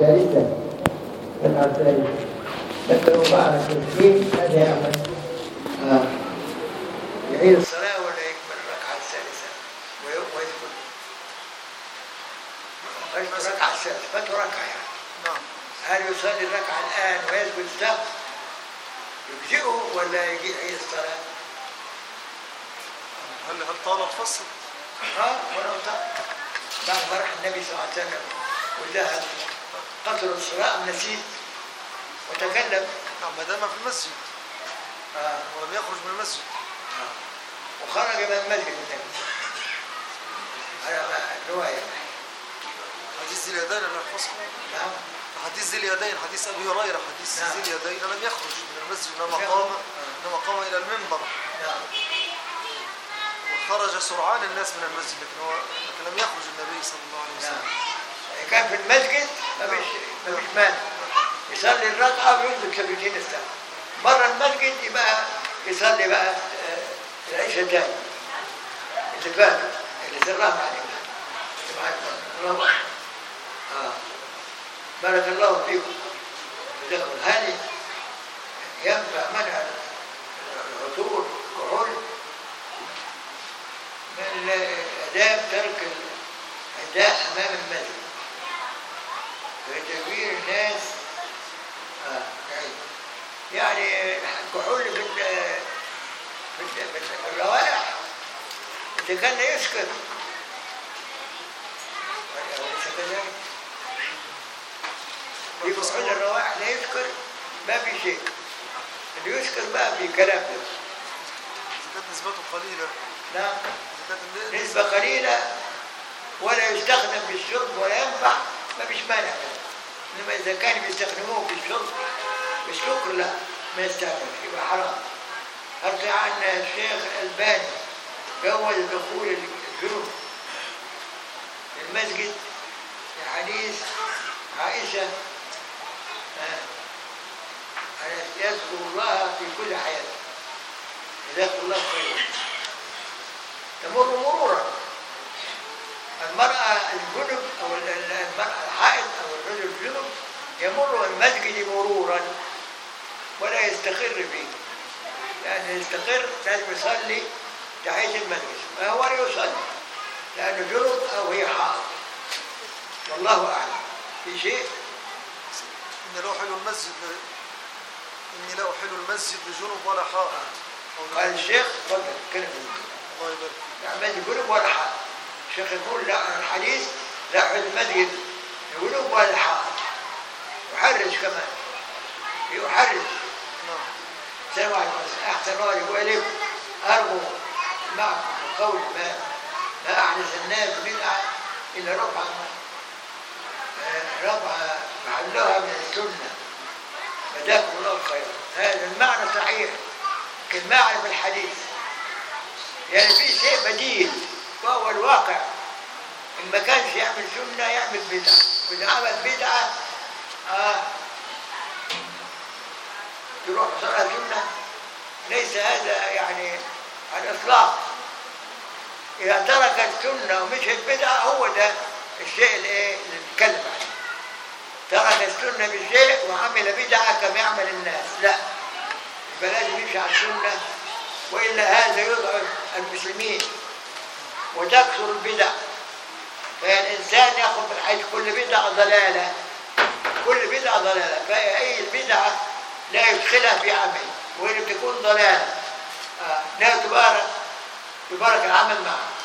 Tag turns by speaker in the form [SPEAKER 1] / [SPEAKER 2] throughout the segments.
[SPEAKER 1] جالسة ركعة ثالثة لكن بعد التسليم ماذا يعمل؟ آه. يعيد الصلاة ولا يكمل الركعة الثالثة ويسكت؟ الركعة الثالثة فاتوا ركعة يعني
[SPEAKER 2] نعم
[SPEAKER 1] هل يصلي الركعة الآن ويسجد سهو يجزئه ولا يجي يعيد الصلاة؟
[SPEAKER 2] هل هل طالت فصل؟
[SPEAKER 1] ها ولو طال بعد ما راح النبي صلى الله عليه وسلم وذهب قصر الصلاة نسيت؟ وتكلم.
[SPEAKER 2] نعم ما دام في المسجد.
[SPEAKER 1] آه.
[SPEAKER 2] ولم يخرج من المسجد.
[SPEAKER 1] وخرج من المسجد ما الرواية
[SPEAKER 2] حديث ذي اليدين لم يحفظه
[SPEAKER 1] نعم.
[SPEAKER 2] حديث ذي اليدين حديث أبي هريرة حديث
[SPEAKER 1] نعم.
[SPEAKER 2] ذي اليدين لم يخرج من المسجد إنما
[SPEAKER 1] نعم.
[SPEAKER 2] قام
[SPEAKER 1] آه.
[SPEAKER 2] إنما قام إلى المنبر.
[SPEAKER 1] نعم.
[SPEAKER 2] وخرج سرعان الناس من المسجد لكن هو لكن لم يخرج النبي صلى الله عليه
[SPEAKER 1] نعم.
[SPEAKER 2] وسلم
[SPEAKER 1] كان في المسجد ما فيش ما فيش مانع. يصلي الركعة وينزل سجدتين السهو بره المسجد يبقى يصلي بقى آه، العشاء تاني اللي فات اللي سرها علينا سبحان الله. آه. بارك الله فيكم. هل ينفع منع العطور كحول. من آداب ترك الأداء أمام المسجد. وتكبير الناس آه. يعني يعني الكحول في في ال- في الروائح إذا كان يسكت كحول الروائح لا يسكر ما في شيء. اللي يسكر بقى في كلام. ده
[SPEAKER 2] كانت نسبته قليلة.
[SPEAKER 1] نعم. نسبة قليلة ولا يستخدم في الشرب ولا ينفع ما فيش مانع. إنما إذا كان بيستخدموه في الشرب بالسكر لا ما يستعملش يبقى حرام. حتى عن الشيخ الباني جوز دخول الجنوب. المسجد في حديث عائشة آه، يذكر الله في كل حياته. يذكر الله خيرا. تمر مرورا. المرأة الجنب أو ال- ال- المرأة الحائض أو الرجل الجنب يمر المسجد مرورا ولا يستقر فيه. لأن يستقر لازم يصلي تحية المسجد. فهو لا يصلي؟ لأنه جنب أو هي حائض. والله أعلم. في شيء؟
[SPEAKER 2] إني لا أحل المسجد إني لا أحل المسجد لجنب ولا حائط أو
[SPEAKER 1] قال الشيخ تفضل كلمة.
[SPEAKER 2] الله يبارك فيك.
[SPEAKER 1] لا مسجد جنب ولا حائط الشيخ يقول لا الحديث لا جنب ولا حائط يحرج كمان يحرج. السلام عليكم احسن الله واليكم أرجو معكم بقول ما ما أحدث الناس بدعه إلا رفع رفع محلها من السنة. جزاكم الله خيرا هذا المعنى صحيح. لكن ما اعرف الحديث. يعني في شيء بديل. وهو الواقع. إن ما كانش يعمل سنة يعمل بدعة. واذا عمل بدعة آه يروح صلاة سنة. ليس هذا يعني على الإطلاق. إذا ترك السنة ومشي البدعة هو ده الشيء اللي إيه نتكلم عنه ترك السنة بشيء وعمل بدعة كما يعمل الناس. لا يبقى لازم يمشي على السنة وإلا هذا يضعف المسلمين. وتكثر البدع. فالإنسان يأخذ من حيث كل بدعة ضلالة. كل بدعة ضلالة. فأي البدعة لا يدخلها في عمل وإن تكون ضلالة آه، لا تبارك يبارك العمل معه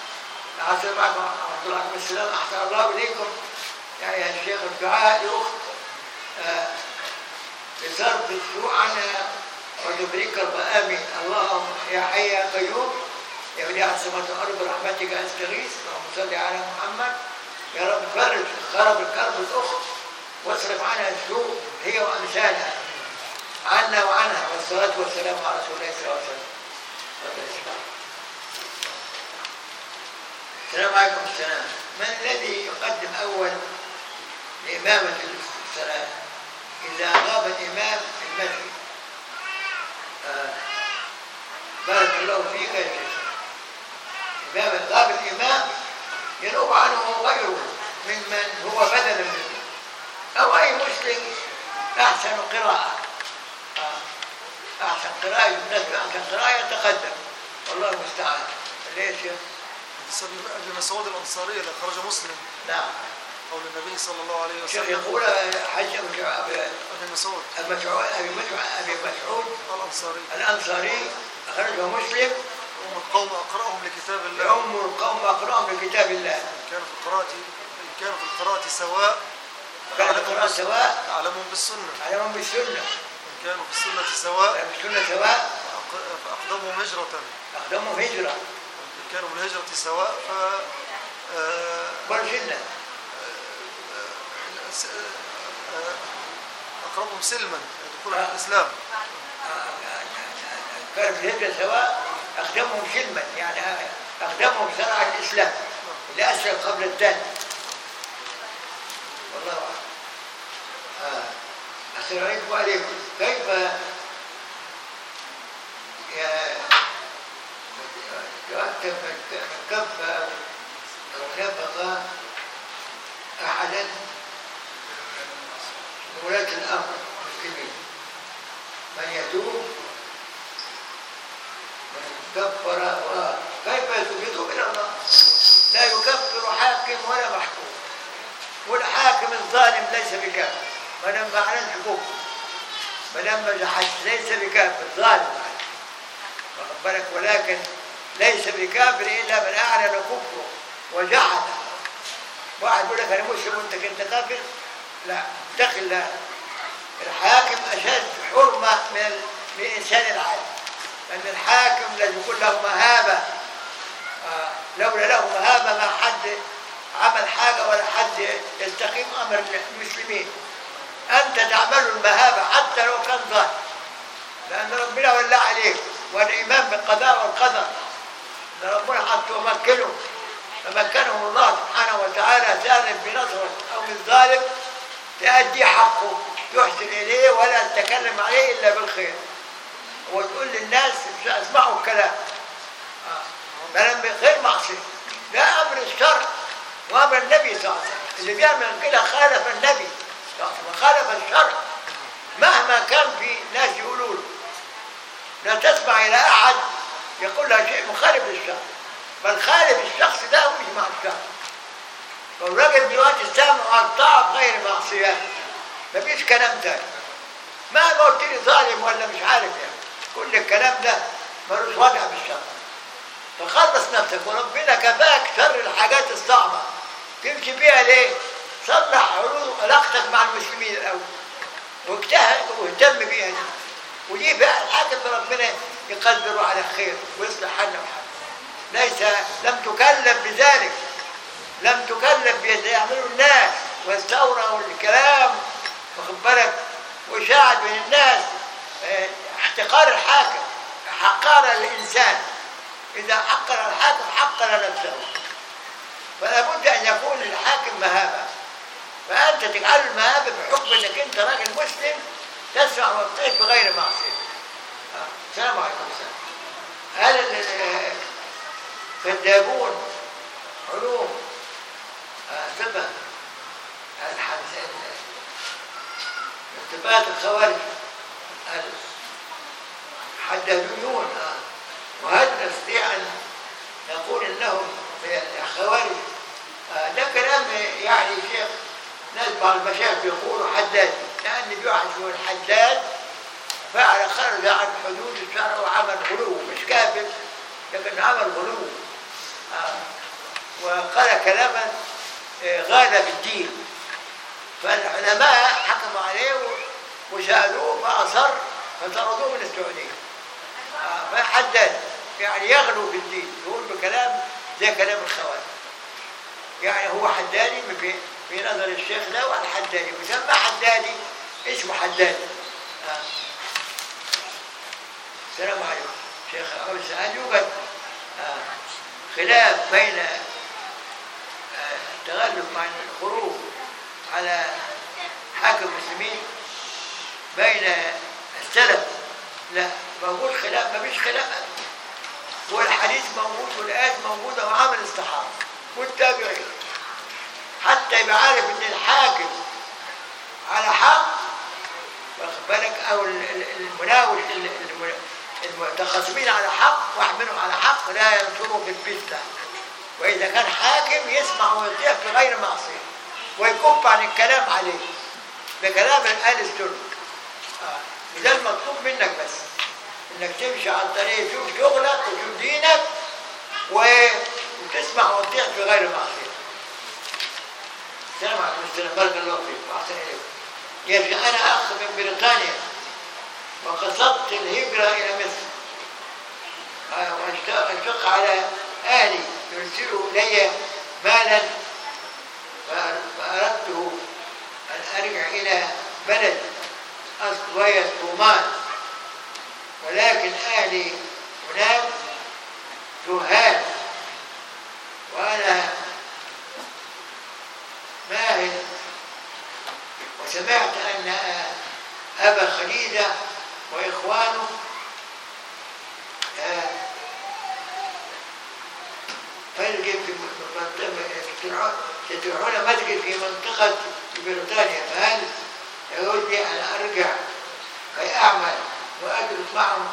[SPEAKER 1] أحسن معكم ورحمة الله عليكم السلام أحسن الله إليكم. يعني شيخ الدعاء لأخت آه، بصرف السوء عنها وتبريك آمين اللهم يا حي يا قيوم. يا بديع السماوات والأرض برحمتك أستغيث اللهم صل على محمد. يا رب فرج خرب الكرب الأخت واصرف عنها السوء هي وأمثالها. عنا وعنها. والصلاة والسلام على رسول الله صلى الله عليه وسلم. السلام عليكم السلام. من الذي يقدم أول لإمامة الصلاة؟ إذا غاب الإمام في المسجد. آه. بارك الله فيك يا شيخ. إمام غاب الإمام ينوب عنه غيره ممن هو بدلا منه. أحسن قراءة. أحسن قراءة الناس أحسن قراءة يتقدم. والله المستعان. ليش يا؟
[SPEAKER 2] حديث أبي أبي مسعود الأنصاري اللي خرج مسلم.
[SPEAKER 1] نعم.
[SPEAKER 2] قول النبي صلى الله عليه وسلم.
[SPEAKER 1] يقول حج أبي
[SPEAKER 2] مسعود.
[SPEAKER 1] أبي مسعود أبي مسعود.
[SPEAKER 2] الأنصاري.
[SPEAKER 1] الأنصاري. أخرجه مسلم.
[SPEAKER 2] هم القوم أقرأهم لكتاب الله.
[SPEAKER 1] يؤم القوم أقرأهم لكتاب الله.
[SPEAKER 2] إن كانوا في القراءة إن كانوا في القراءة سواء.
[SPEAKER 1] كان
[SPEAKER 2] أعلمهم
[SPEAKER 1] القراءة
[SPEAKER 2] بالسنة.
[SPEAKER 1] سواء.
[SPEAKER 2] أعلمهم بالسنة.
[SPEAKER 1] علمهم بالسنة.
[SPEAKER 2] إن كانوا في السنة سواء.
[SPEAKER 1] السنة سواء.
[SPEAKER 2] فأق- فأقدمهم هجرة.
[SPEAKER 1] أقدمهم هجرة.
[SPEAKER 2] إن كانوا بالهجرة سواء. ف آه، آه، أقربهم سلما يدخلون في الإسلام.
[SPEAKER 1] كانوا في الهجرة سواء. أقدمهم سلما يعني أقدمهم شرع الإسلام أسلم قبل الثاني والله أعلم. آه. السلام عليكم كيف يؤتى من كف أو نفق أحدا من ولاة الأمر المسلمين؟ من يتوب كفر كيف يتوب إلى الله. لا يكفر حاكم ولا محكوم. والحاكم الظالم ليس بكافر. ما دام أعلن حقوقه ما دام ليس بكافر ظالم واخد بالك؟ ولكن ليس بكافر إلا من أعلن كفره وجحد واحد يقول لك أنا مسلم وانت كنت كافر؟ لا. الله الحاكم أشد حرمة من من الانسان العادي لأن الحاكم لازم يكون له مهابه آه، لولا له مهابه ما حد عمل حاجة ولا حد يستقيم أمر المسلمين. أنت تعمل المهابه حتى لو كان ظالم لأن ربنا ولى عليك والإيمان بالقضاء والقدر. أن ربنا حتى يمكنه فمكنه الله سبحانه وتعالى ظالم بنصره أو من ظالم تأدي حقه يحسن إليه ولا تتكلم عليه إلا بالخير. وتقول للناس مش أسمعوا الكلام. بل بغير معصية. ده أمر الشرع وأمر النبي صلى الله عليه وسلم. اللي بيعمل كده خالف النبي صلى الله عليه وسلم. خالف الشرع مهما كان في ناس يقولوا له. لا تسمع إلى أحد يقول له شيء مخالف للشرع بل خالف الشخص ده مش مع الشرع فالراجل دلوقتي على الطاعة بغير معصية. مفيش كلام تاني. مهما قلت لي ظالم ولا مش عارف يعني. كل الكلام ده ملوش وضع في الشرع. فخلص نفسك وربنا كفاك شر الحاجات الصعبة. تمشي بيها ليه؟ صلح علاقتك مع المسلمين الأول. واجتهد واهتم بيها. دي ودي بقى الحاجة اللي ربنا يقدره على خير ويصلح حالنا وحالك ليس لم تكلف بذلك. لم تكلف بيد يعملوا الناس واستوروا الكلام. واخد بالك؟ وشاعد بين الناس. آه، احتقار الحاكم حقار الإنسان إذا حقر الحاكم حقر نفسه. فلا بد أن يكون للحاكم مهابه فأنت تجعل المهابه بحكم انك أنت راجل مسلم تسمع وتطيع بغير معصية. آه، السلام عليكم السلام هل الكذابون علوم؟ آه، تبع الحدث ارتباط الخوارج. آه. وهل نستطيع نقول انهم من الخوارج آه، ده كلام يعني شيخ ناس بعض المشايخ بيقولوا حداد لأن بيحسبوا الحداد فعل خرج عن حدود الشرع وعمل غلو مش كافر لكن عمل غلو آه. وقال كلاما آه، غال في الدين فالعلماء حكموا عليه وسألوه فاصر فطردوه من السعودية فحدد يعني يغلو في الدين. يقول بكلام زي كلام الخوارج. يعني هو حدادي في نظر الشيخ ده والحدادي مسمى حدادي اسمه حدادي آه. السلام عليكم. شيخ أبو سعد يوجد آه، خلاف بين آه، التغلب مع الخروج على حاكم المسلمين بين السلف. لا. موجود خلاف ما فيش خلاف. والحديث موجود والآيات موجودة وعمل الصحابة والتابعين حتى يبقى عارف إن الحاكم على حق أو ال- ال- المناوش ال- الم- المتخاصمين على حق واحد منهم على حق لا ينصره في الفتنه وإذا كان حاكم يسمع ويطيع في غير معصية ويكف عن الكلام عليه. بكلام أهل السنة. آه. ده المطلوب منك بس. إنك تمشي عن طريق شوف شغلك وشوف دينك وتسمع وتطيع في غير معصيه السلام عليكم السلام بارك الله فيك وأحسن اليكم أنا اخ من بريطانيا وقصدت الهجرة إلى مصر. آه، أشتق على أهلي يرسلوا إلي مالا فأردت أن أرجع إلى اصل وهي الصومال ولكن أهلي هناك جهال. وأنا ماهر وسمعت أن أبا خديجة وإخوانه آه، مسجد في منطقة يفتتحون مسجد في منطقة بريطانيا. فهل يقول لي أن أرجع؟ كي وأجلس معهم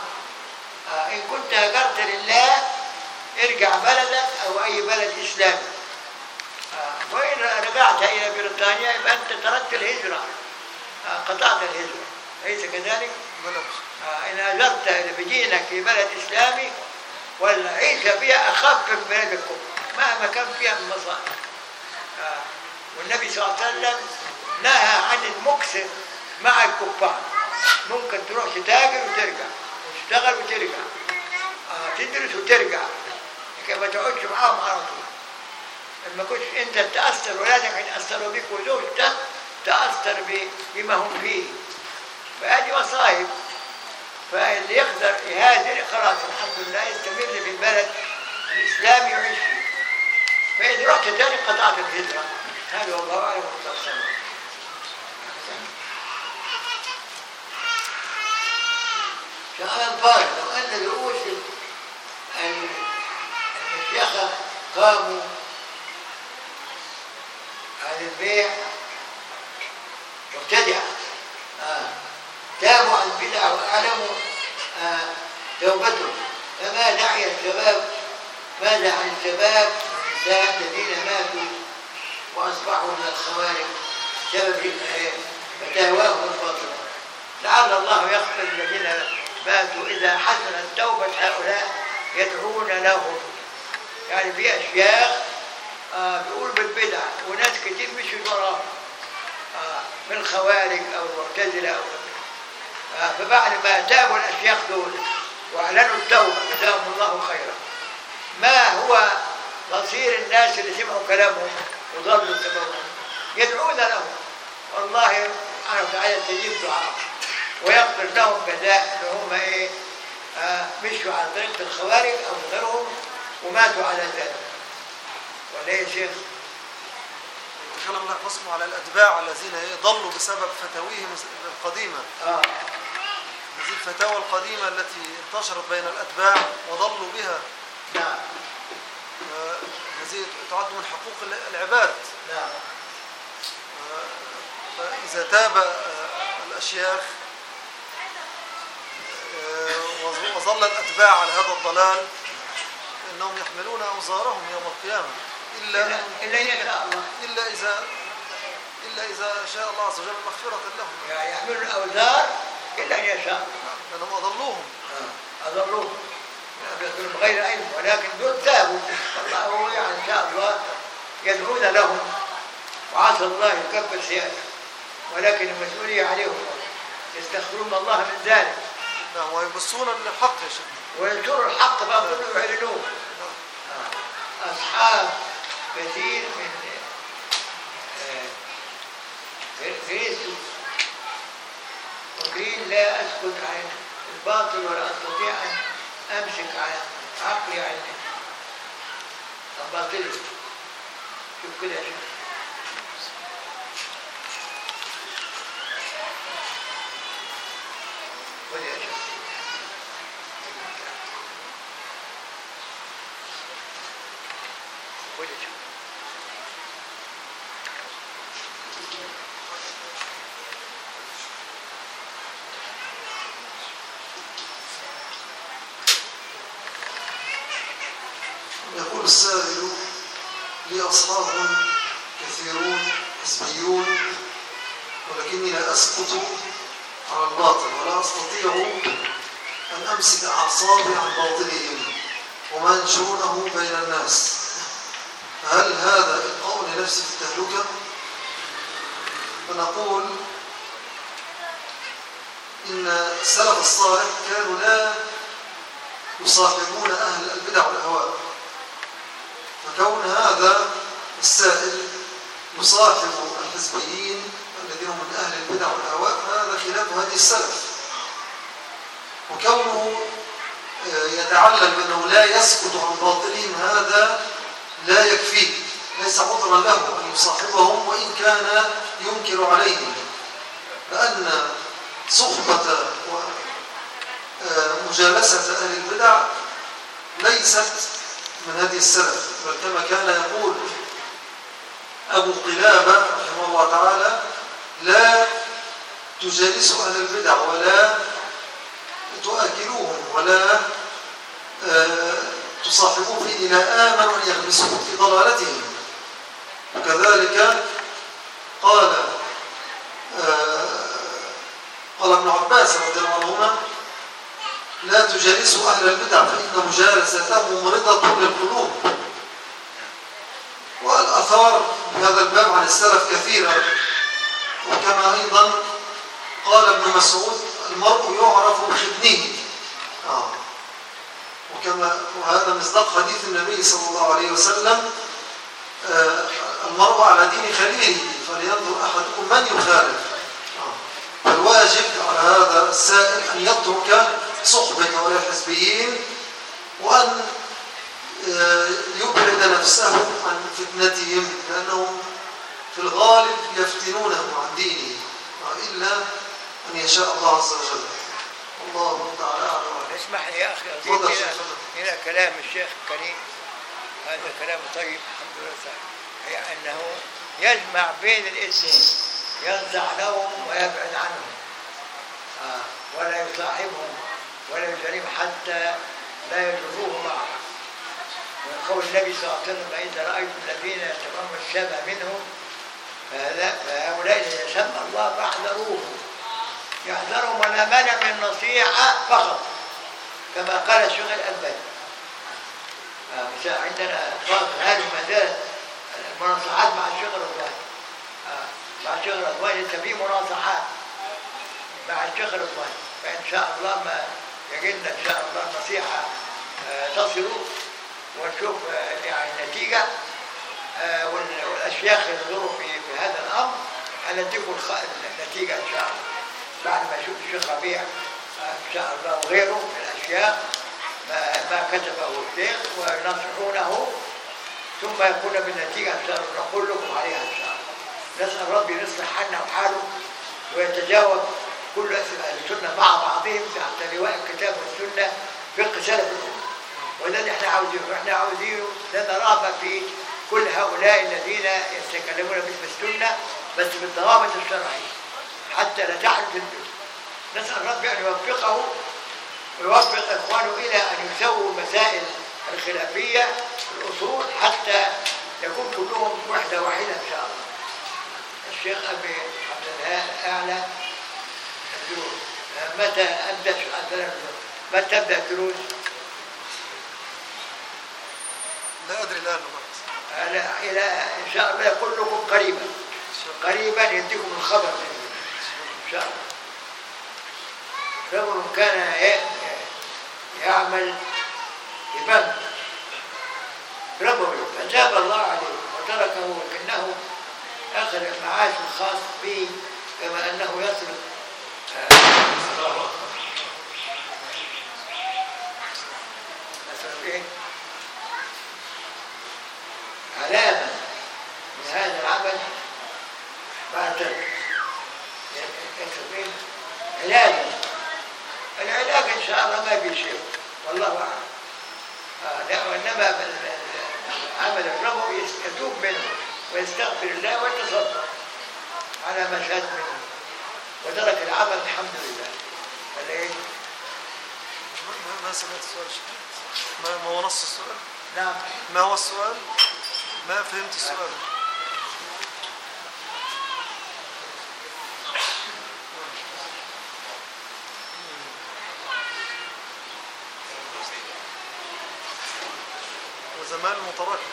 [SPEAKER 1] آه، إن كنت هجرت لله ارجع بلدك أو أي بلد إسلامي. آه، وإن رجعت إلى بريطانيا يبقى أنت تركت الهجرة. آه، قطعت الهجرة. أليس كذلك؟ إن هاجرت بدينك في بلد إسلامي والعيشة فيها أخف من بلاد الكفر مهما كان فيها من مصائب. والنبي صلى الله عليه وسلم نهى عن المكس مع الكفار. ممكن تروح تتاجر وترجع. وتشتغل وترجع. آه، تدرس وترجع. لكن ما تقعدش معاهم على طول. لما كنتش انت تأثر ولادك يتأثروا بك وزوجتك تأثر ب- بما هم فيه. فهذه مصايب فاللي يقدر يهاجر خلاص الحمد لله يستمر في البلد الإسلامي يعيش فيه. فإذا رحت تاني قطعت الهجرة. هذا والله أعلم مختصر سؤال فارغ لو أن رؤوس ال- المشيخة قاموا عن البيع مبتدعة آه. تابوا عن البدع وأعلموا آه. توبتهم فما داعي الشباب ماذا عن الشباب والنساء الذين ماتوا وأصبحوا من الخوارج بسبب فتاواهم الباطلة لعل الله يغفر الذين ماتوا إذا حسنت توبة هؤلاء يدعون لهم. يعني في أشياخ آه بيقول بالبدع وناس كتير مشوا وراهم آه من الخوارج أو المعتزلة أو آه فبعد ما تابوا الأشياخ دول وأعلنوا التوبة جزاهم الله خيرا. ما هو مصير الناس اللي سمعوا كلامهم وضلوا سببهم يدعون لهم. والله سبحانه وتعالى يستجيب دعاءهم ويغفر لهم جزاء ان هم إيه آه مشوا على طريقه الخوارج أو غيرهم وماتوا على ذلك. ولا إيه يا شيخ؟
[SPEAKER 2] تكلم الله قسمه على الأتباع الذين إيه ضلوا بسبب فتاويهم القديمة.
[SPEAKER 1] آه.
[SPEAKER 2] هذه الفتاوى القديمة التي انتشرت بين الأتباع وضلوا بها.
[SPEAKER 1] نعم.
[SPEAKER 2] آه، هذه تعد من حقوق العباد.
[SPEAKER 1] نعم.
[SPEAKER 2] فإذا تاب آه، الأشياخ آه، وظ- وظل الأتباع على هذا الضلال إنهم يحملون أوزارهم يوم القيامة. إلا
[SPEAKER 1] شاء الله.
[SPEAKER 2] إلا إذا إلا إذا شاء الله عز وجل مغفرة لهم.
[SPEAKER 1] يحملوا الأوزار إلا أن يشاء.
[SPEAKER 2] لأنهم أضلوهم.
[SPEAKER 1] اضروه من غير علم ولكن دول تابوا الله هو يعني إن شاء الله يدعون لهم. وعسى الله يكبر سيئته ولكن المسؤولية عليهم. يستغفرون الله من ذلك.
[SPEAKER 2] نعم ويبصون للحق يا شيخ.
[SPEAKER 1] وينشروا الحق بقى كله يعلنوه. أصحاب كثير من آه، كريستوس وقيل لا أسكت عن الباطل ولا أستطيع أن أمسك على عقلي عن الباطل شوف كده يا شيخ خد يا شيخ خد يا شيخ
[SPEAKER 2] السائل لي أصحاب كثيرون حزبيون ولكني لا أسقط على الباطل ولا أستطيع أن أمسك أعصابي عن باطلهم وما ينشرونه بين الناس هل هذا إلقاء لنفسي في التهلكة؟ فنقول إن السلف الصالح كانوا لا يصاحبون أهل البدع والأهواء فكون هذا السائل يصاحب الحزبيين الذين هم من أهل البدع والأهواء هذا خلاف هذه السلف. وكونه آه، يتعلم بأنه لا يسكت عن باطلهم هذا لا يكفيه ليس عذرا له أن يصاحبهم وإن كان ينكر عليهم. لأن صحبة ومجالسة آه، أهل البدع ليست من هذه السلف بل كما كان يقول أبو قلابة رحمه الله تعالى لا تجالسوا أهل البدع ولا تؤكلوهم ولا آه، تصاحبوه في إلى آمن أن في ضلالتهم. وكذلك قال آه، قال ابن عباس رضي الله عنهما لا تجالسوا أهل البدع فإن مجالستهم مرضة للقلوب والأثار في هذا الباب عن السلف كثيرة وكما أيضا قال ابن مسعود المرء يعرف بخدنه آه. وكما وهذا مصداق حديث النبي صلى الله عليه وسلم آه المرء على دين خليله فلينظر أحدكم من يخالف آه. الواجب على هذا السائل أن يترك صحبة هؤلاء الحزبيين وأن آه، يبعد نفسه عن فتنتهم لأنهم في الغالب يفتنونه عن دينه إلا أن يشاء الله عز وجل. الله تعالى أعلم.
[SPEAKER 1] اسمح لي يا أخي أزيد إلى, إلى كلام الشيخ الكريم. هذا كلام طيب الحمد لله. هي أنه يجمع بين الاثنين ينزع لهم ويبعد عنهم آه. ولا يصاحبهم. ولا يجرم حتى لا يجروه معه وقول النبي صلى الله عليه وسلم إذا رأيت الذين يتمم الشبه منهم فهؤلاء يسمى الله فاحذروه. يحذرهم ولا منع من النصيحة فقط كما قال الشيخ الألباني. آه عندنا فاضل هذه مدارس المناصحات مع الشيخ الرضواني آه مع الشيخ الرضواني انت في مناصحات مع الشيخ الرضواني فإن شاء الله ما يجدنا إن شاء الله نصيحة آه تصلوا ونشوف يعني النتيجة آه، والأشياخ ينظروا في, في هذا الأمر هنديكم النتيجة إن شاء الله. بعد ما يشوف الشيخ ربيع إن شاء الله وغيره من الأشياخ ما, ما كتبه الشيخ وينصحونه ثم يكون بالنتيجة إن شاء الله نقول لكم عليها إن شاء الله. نسأل ربي يصلح حالنا وحاله ويتجاوب كل أهل السنة مع بعضهم تحت لواء الكتاب والسنة في سلف الأمة وده اللي إحنا عاوزينه. إحنا عاوزينه رغبة في كل هؤلاء الذين يتكلمون باسم السنة بس بالضوابط الشرعية. حتى لا تحدث الفتنة نسأل ربي أن يوفقه ويوفق إخوانه إلى أن يسووا المسائل الخلافية الأصول حتى يكون كلهم وحدة واحدة إن شاء الله. الشيخ أبي عبد الأعلى متى أبدأ؟ متى تبدأ الدروس؟
[SPEAKER 2] لا أدري الآن
[SPEAKER 1] أنا إلى إن شاء الله يقول لكم قريبا. قريبا يديكم الخبر إن شاء الله. رجل كان يعمل إمام. ربوي فجاب الله عليه وتركه لكنه أخذ المعاش الخاص به كما أنه يصرف؟ العمل بعد العلاج إن شاء الله ما شيء. والله أعلم. آه لا وإنما عمل الربو يتوب منه ويستغفر الله ويتصدق على ما منه. وترك العمل الحمد لله.
[SPEAKER 2] ما ما سمعت السؤال. ما ما هو نص السؤال؟
[SPEAKER 1] نعم.
[SPEAKER 2] ما هو السؤال؟ ما فهمت السؤال. وزمان متراكم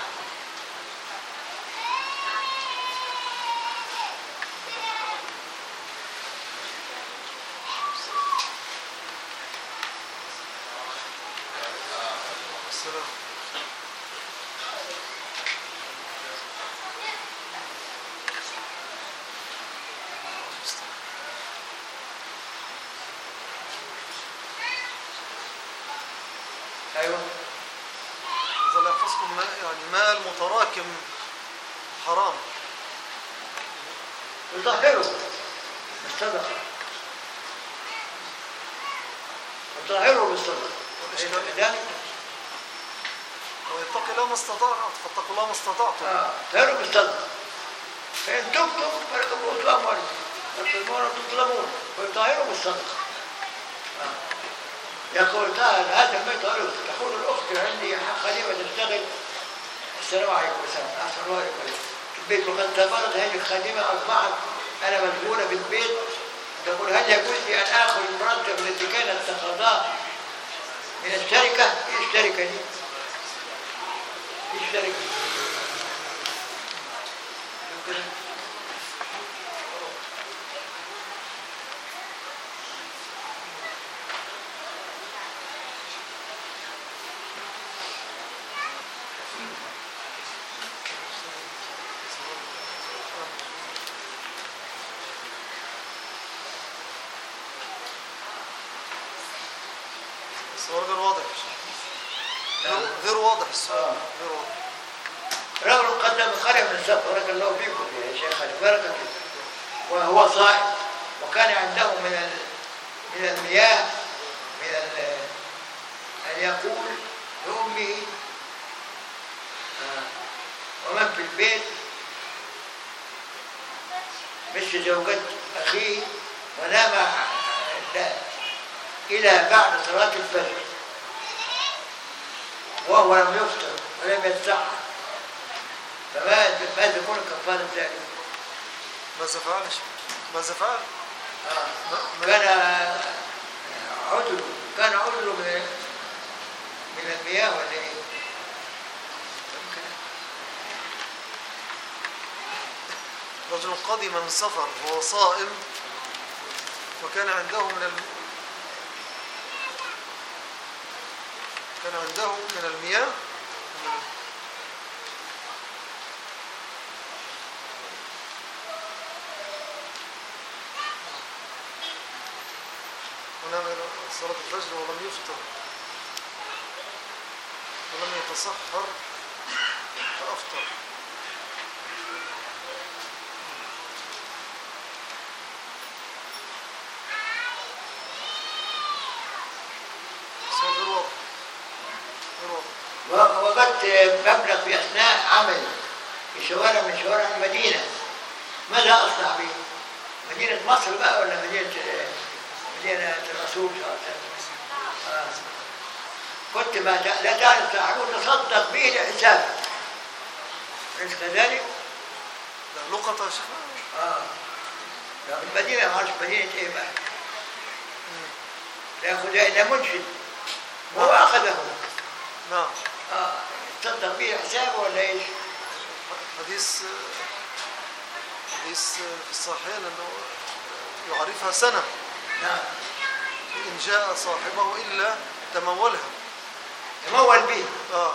[SPEAKER 2] السلام
[SPEAKER 1] أيوه
[SPEAKER 2] إذا لا يحفظكم ماء يعني مال متراكم حرام.
[SPEAKER 1] يطهره بالصدقه يطهره لذلك
[SPEAKER 2] ويتقي الله ما استطعتم فاتقوا الله ما استطعتم
[SPEAKER 1] آه طهره بالصدقه فان تبتم فلكم رؤوس اموالكم وتظلمون تظلمون ويطهره بالصدقه آه. يقول تعالى هذا ما يطهره تقول الأخت عندي خادمه تشتغل. السلام عليكم وسلام أحسن الله عليكم في البيت وقد سافرت هذه الخادمه اصبحت أنا مشغوله بالبيت تقول هل يجوز لي أن آخذ المرتب الذي كانت تقاضاه من الشركة؟ إيه الشركة دي؟ إيه الشركة؟
[SPEAKER 2] السؤال غير واضح غير- غير واضح
[SPEAKER 1] آه.
[SPEAKER 2] غير واضح
[SPEAKER 1] رجل قدم من السفر بارك الله فيكم يا شيخ بارك فيكم وهو صائم وكان عنده من. من المياه من. أن يقول لأمه آه، ومن في البيت مثل زوجة أخيه ونام إلى بعد صلاة الفجر وهو لم يفطر ولم يتسحر فما ما تكون كفارة ذلك؟
[SPEAKER 2] ماذا فعل يا شيخ؟ ماذا فعل؟
[SPEAKER 1] آه. كان عذر كان عذر من من المياه ولا إيه؟
[SPEAKER 2] رجل قدم من سفر وهو صائم وكان عنده من كان عنده من المياه. ونام صلاة الفجر ولم يفطر. ولم يتصحر فأفطر السؤال غير واضح غير
[SPEAKER 1] ووجدت مبلغ في أثناء عملي في شوارع من شوارع المدينة. ماذا اصنع به؟ مدينة مصر بقى ولا مدينه مدينة الرسول صلى الله عليه وسلم؟ آه. كنت ما لا تعرف تعرف تصدق به لحسابك أليس كذلك؟
[SPEAKER 2] لقطة يا شيخ.
[SPEAKER 1] آه. لا في المدينة ما أعرفش مدينة إيه بقى. ياخذ إلى منشد. وهو أخذه.
[SPEAKER 2] نعم.
[SPEAKER 1] آه تصدق به حسابه ولا إيش؟
[SPEAKER 2] حديث حديث في الصحيحين إنه يعرفها سنة.
[SPEAKER 1] نعم.
[SPEAKER 2] إن جاء صاحبه إلا تمولها.
[SPEAKER 1] تمول به.
[SPEAKER 2] آه.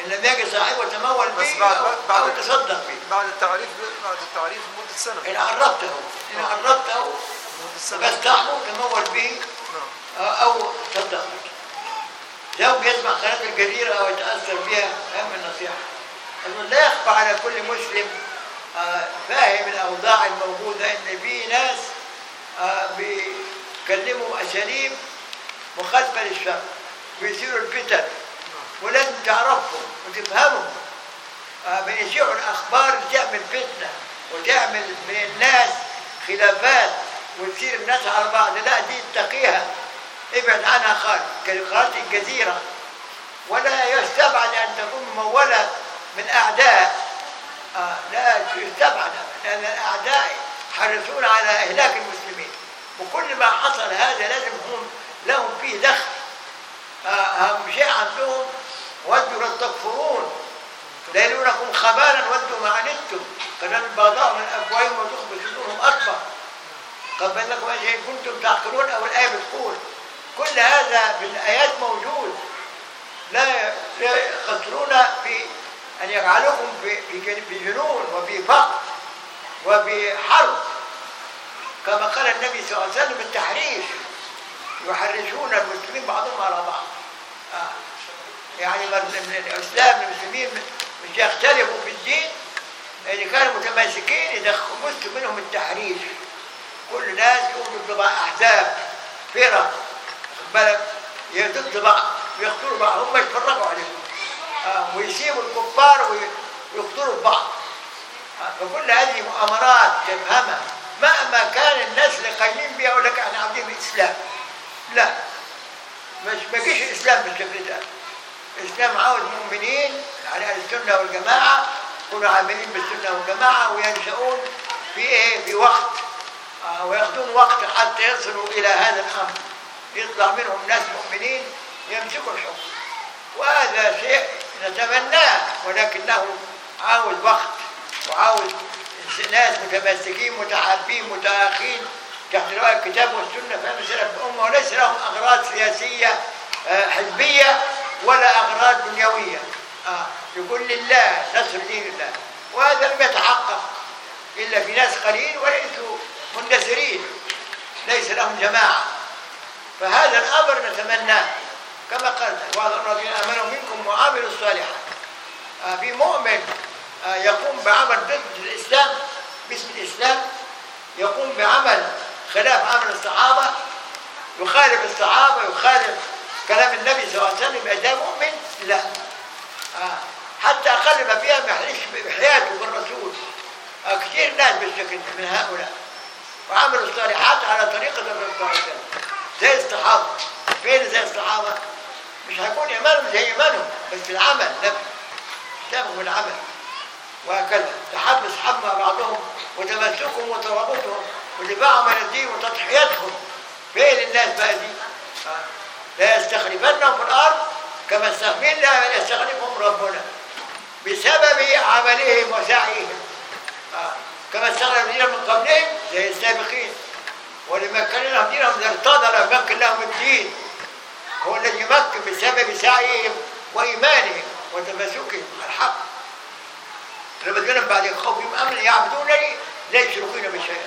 [SPEAKER 1] إن لم يجد صاحبه تمول
[SPEAKER 2] بس
[SPEAKER 1] به
[SPEAKER 2] بعد-
[SPEAKER 1] أو-
[SPEAKER 2] بعد-
[SPEAKER 1] تصدق به.
[SPEAKER 2] بعد التعريف بعد التعريف مدة سنة.
[SPEAKER 1] إن عرفته إن عرفته بس صاحبه تمول به.
[SPEAKER 2] نعم.
[SPEAKER 1] آه، أو تصدق به. زوج يسمع قناه الجزيره أو يتأثر بها اهم النصيحة. إنه لا يخفى على كل مسلم آه، فاهم الأوضاع الموجودة. إن في ناس آه، بيكلموا أساليب مخالفة للشرع ويثيروا الفتن. ولازم تعرفهم وتفهمهم. آه، بيشيعوا الأخبار اللي تعمل فتنة وتعمل من الناس خلافات وتثير الناس على بعض. لا دي اتقيها ابعد عنها كانت قناه الجزيرة. ولا يستبعد أن تكون ممولة من أعداء. آه لا يستبعد لأن الأعداء حريصون على إهلاك المسلمين. وكل ما حصل هذا لازم هم لهم فيه دخل. آه، أهم شيء عندهم. ودوا لن تكفرون. يلونكم خبالا ودوا ما عنتم. كلام البغضاء من أفواههم وتخفي صدورهم أكبر. قد بين لكم إن كنتم تعقلون أو الآية بتقول. كل هذا في الآيات موجود. لا يقصرون في أن يجعلكم في في جن- في جنون وفي فقر وفي حرب. كما قال النبي صلى الله عليه وسلم التحريش يحرشون المسلمين بعضهم على بعض. آه. يعني الإسلام المسلمين مش يختلفوا في الدين. اللي كانوا متماسكين إذا خمست منهم التحريش كل ناس ضد بعض أحزاب فرق. واخد بالك ي- ضد بعض ويقتلوا بعض هم يتفرجوا عليهم آه. ويسيبوا الكفار وي- ويقتلوا بعض. آه. فكل هذه مؤامرات تفهمها مهما كان الناس اللي قايمين بها يقول لك إحنا عاوزين الإسلام. لا. مش ما يجيش الاسلام بالشكل ده. الإسلام عاوز مؤمنين على السنة والجماعة يكونوا عاملين بالسنة والجماعة وينشؤون في إيه؟ في وقت. آه، وياخذون وقت حتى يصلوا إلى هذا الأمر. يطلع منهم ناس مؤمنين يمسكوا الحكم. وهذا شيء نتمناه ولكنه عاوز وقت وعاوز ناس متمسكين متحابين متآخين تحت رواية الكتاب والسنة فهم سلف الأمة وليس لهم أغراض سياسية آه، حزبية ولا أغراض دنيوية. آه، يقول لله نصر دين الله. وهذا لم يتحقق إلا في ناس قليل وليسوا مندثرين. ليس لهم جماعة. فهذا الأمر نتمناه كما قال بعض الذين آمنوا منكم وعملوا الصالحات. آه، في مؤمن آه، يقوم بعمل ضد الإسلام باسم الإسلام يقوم بعمل خلاف عمل الصحابة يخالف الصحابة يخالف كلام النبي صلى الله عليه وسلم. مؤمن لا. آه. حتى أقل ما فيها ما يحلفش بحياته بالرسول. كثير ناس بالشكل من هؤلاء. وعملوا الصالحات على طريقة الرسول صلى الله عليه وسلم. زي الصحابة. فين زي الصحابة؟ مش هيكون إيمانهم زي إيمانهم بس في العمل نفسه اهتموا بالعمل وهكذا. تحب اصحاب مع بعضهم وتمسكهم وترابطهم ودفاعهم عن الدين وتضحيتهم فين الناس بقى دي؟ لا يستخلفنهم في الأرض كما استخلفين لا يستخلفهم ربنا. بسبب عملهم وسعيهم. آه. كما استخلف الذين من قبلهم زي السابقين. ولما كان لهم دينهم لم يمكن لهم الدين. هو الذي يمكن بسبب سعيهم وإيمانهم وتمسكهم الحق لما كانوا بعد خوفهم امنا يعبدونني لا يشركون بشيء